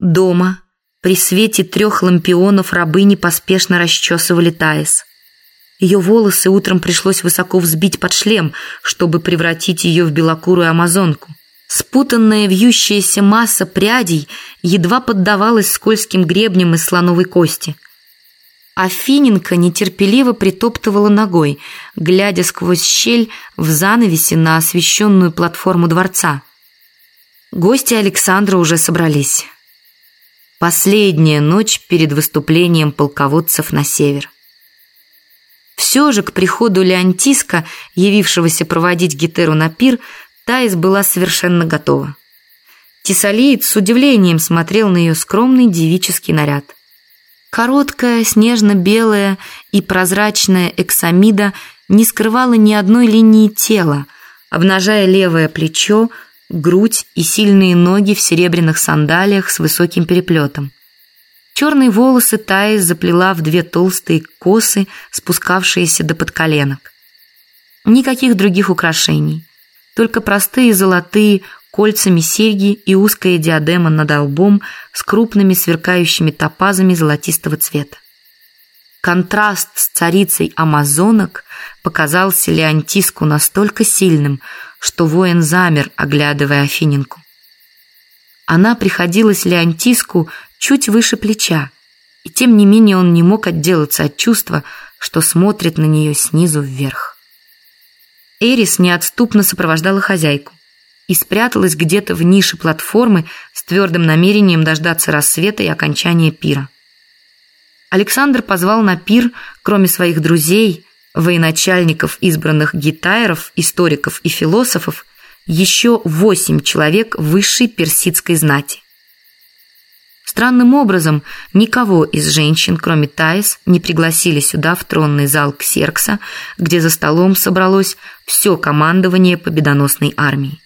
Дома, при свете трех лампионов, рабыни поспешно расчесывали Таис. Ее волосы утром пришлось высоко взбить под шлем, чтобы превратить ее в белокурую амазонку. Спутанная вьющаяся масса прядей едва поддавалась скользким гребням из слоновой кости. Афиненко нетерпеливо притоптывала ногой, глядя сквозь щель в занавесе на освещенную платформу дворца. Гости Александра уже собрались. Последняя ночь перед выступлением полководцев на север. Все же к приходу Леонтиска, явившегося проводить Гетеру на пир, Таис была совершенно готова. Тесалиец с удивлением смотрел на ее скромный девический наряд. Короткая, снежно-белая и прозрачная эксамида не скрывала ни одной линии тела, обнажая левое плечо, грудь и сильные ноги в серебряных сандалиях с высоким переплетом. Черные волосы Таис заплела в две толстые косы, спускавшиеся до подколенок. Никаких других украшений, только простые золотые кольцами серьги и узкая диадема над лбом с крупными сверкающими топазами золотистого цвета. Контраст с царицей амазонок показался Леонтиску настолько сильным, что воин замер, оглядывая Афиненку. Она приходилась Леонтиску чуть выше плеча, и тем не менее он не мог отделаться от чувства, что смотрит на нее снизу вверх. Эрис неотступно сопровождала хозяйку и спряталась где-то в нише платформы с твердым намерением дождаться рассвета и окончания пира. Александр позвал на пир, кроме своих друзей, военачальников, избранных гитайров, историков и философов, еще восемь человек высшей персидской знати. Странным образом, никого из женщин, кроме Таис, не пригласили сюда, в тронный зал Ксеркса, где за столом собралось все командование победоносной армии.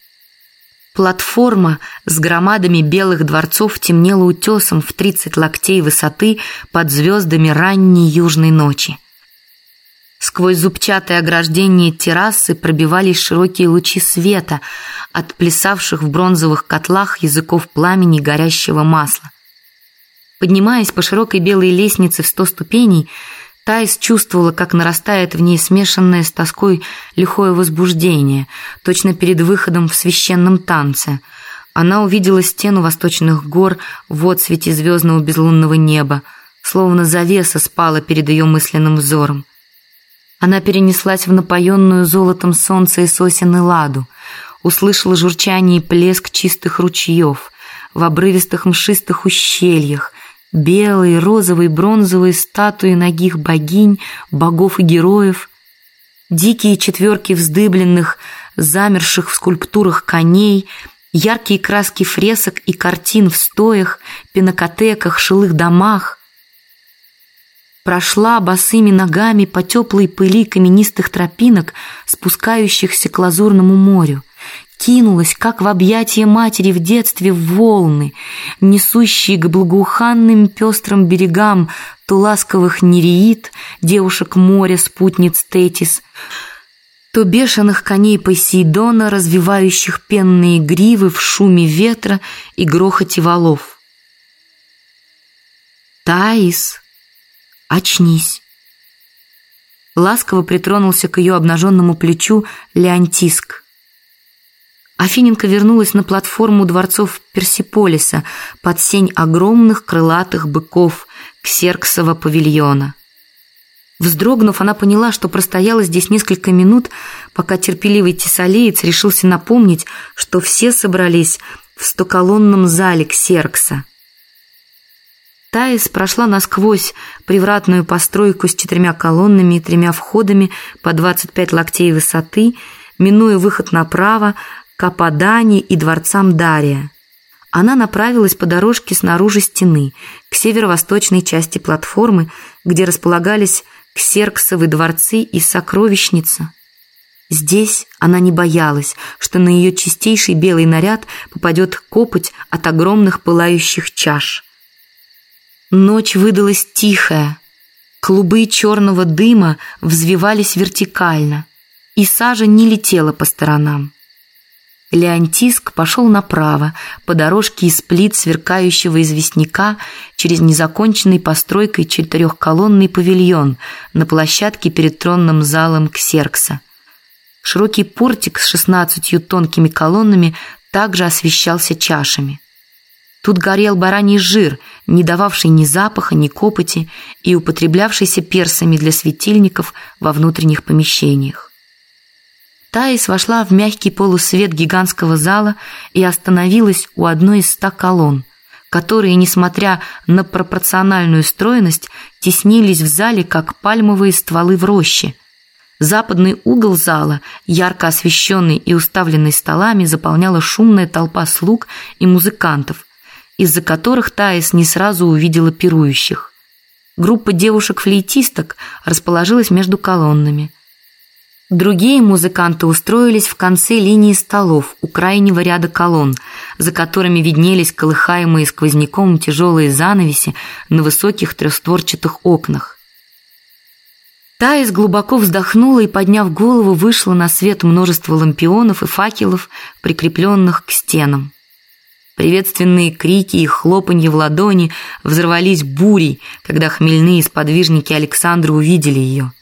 Платформа с громадами белых дворцов темнела утесом в 30 локтей высоты под звездами ранней южной ночи. Сквозь зубчатое ограждение террасы пробивались широкие лучи света от плясавших в бронзовых котлах языков пламени горящего масла. Поднимаясь по широкой белой лестнице в сто ступеней, Тайс чувствовала, как нарастает в ней смешанное с тоской лихое возбуждение, точно перед выходом в священном танце. Она увидела стену восточных гор в отсвете звездного безлунного неба, словно завеса спала перед ее мысленным взором. Она перенеслась в напоенную золотом солнце и сосен ладу, услышала журчание и плеск чистых ручьев в обрывистых мшистых ущельях, белые, розовые, бронзовые статуи ногих богинь, богов и героев, дикие четверки вздыбленных, замерших в скульптурах коней, яркие краски фресок и картин в стоях, пинакотеках, шилых домах. Прошла босыми ногами по теплой пыли каменистых тропинок, спускающихся к лазурному морю кинулась, как в объятия матери в детстве, в волны, несущие к благоуханным пестрым берегам то ласковых нереид, девушек моря, спутниц Тетис, то бешеных коней Посейдона, развивающих пенные гривы в шуме ветра и грохоте валов. «Таис, очнись!» Ласково притронулся к ее обнаженному плечу Леонтиск. Афиненко вернулась на платформу дворцов Персиполиса под сень огромных крылатых быков Ксерксова павильона. Вздрогнув, она поняла, что простояла здесь несколько минут, пока терпеливый тесалеец решился напомнить, что все собрались в стоколонном зале Ксеркса. Таис прошла насквозь привратную постройку с четырьмя колоннами и тремя входами по 25 локтей высоты, минуя выход направо, к Ападане и дворцам Дария. Она направилась по дорожке снаружи стены, к северо-восточной части платформы, где располагались ксерксовы дворцы и сокровищница. Здесь она не боялась, что на ее чистейший белый наряд попадет копоть от огромных пылающих чаш. Ночь выдалась тихая. Клубы черного дыма взвивались вертикально, и сажа не летела по сторонам. Леонтиск пошел направо, по дорожке из плит сверкающего известняка через незаконченный постройкой четырехколонный павильон на площадке перед тронным залом Ксеркса. Широкий портик с шестнадцатью тонкими колоннами также освещался чашами. Тут горел бараний жир, не дававший ни запаха, ни копоти и употреблявшийся персами для светильников во внутренних помещениях. Таис вошла в мягкий полусвет гигантского зала и остановилась у одной из ста колонн, которые, несмотря на пропорциональную стройность, теснились в зале, как пальмовые стволы в роще. Западный угол зала, ярко освещенный и уставленный столами, заполняла шумная толпа слуг и музыкантов, из-за которых Таис не сразу увидела пирующих. Группа девушек-флейтисток расположилась между колоннами – Другие музыканты устроились в конце линии столов у крайнего ряда колонн, за которыми виднелись колыхаемые сквозняком тяжелые занавеси на высоких трехстворчатых окнах. Таис глубоко вздохнула и, подняв голову, вышла на свет множество лампионов и факелов, прикрепленных к стенам. Приветственные крики и хлопанье в ладони взорвались бурей, когда хмельные сподвижники Александра увидели ее.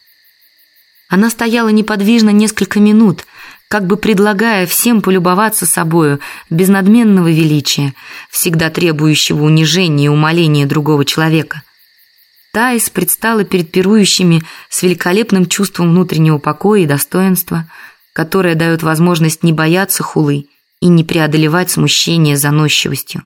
Она стояла неподвижно несколько минут, как бы предлагая всем полюбоваться собою без надменного величия, всегда требующего унижения и умоления другого человека. Таис предстала перед пирующими с великолепным чувством внутреннего покоя и достоинства, которое дает возможность не бояться хулы и не преодолевать смущение заносчивостью.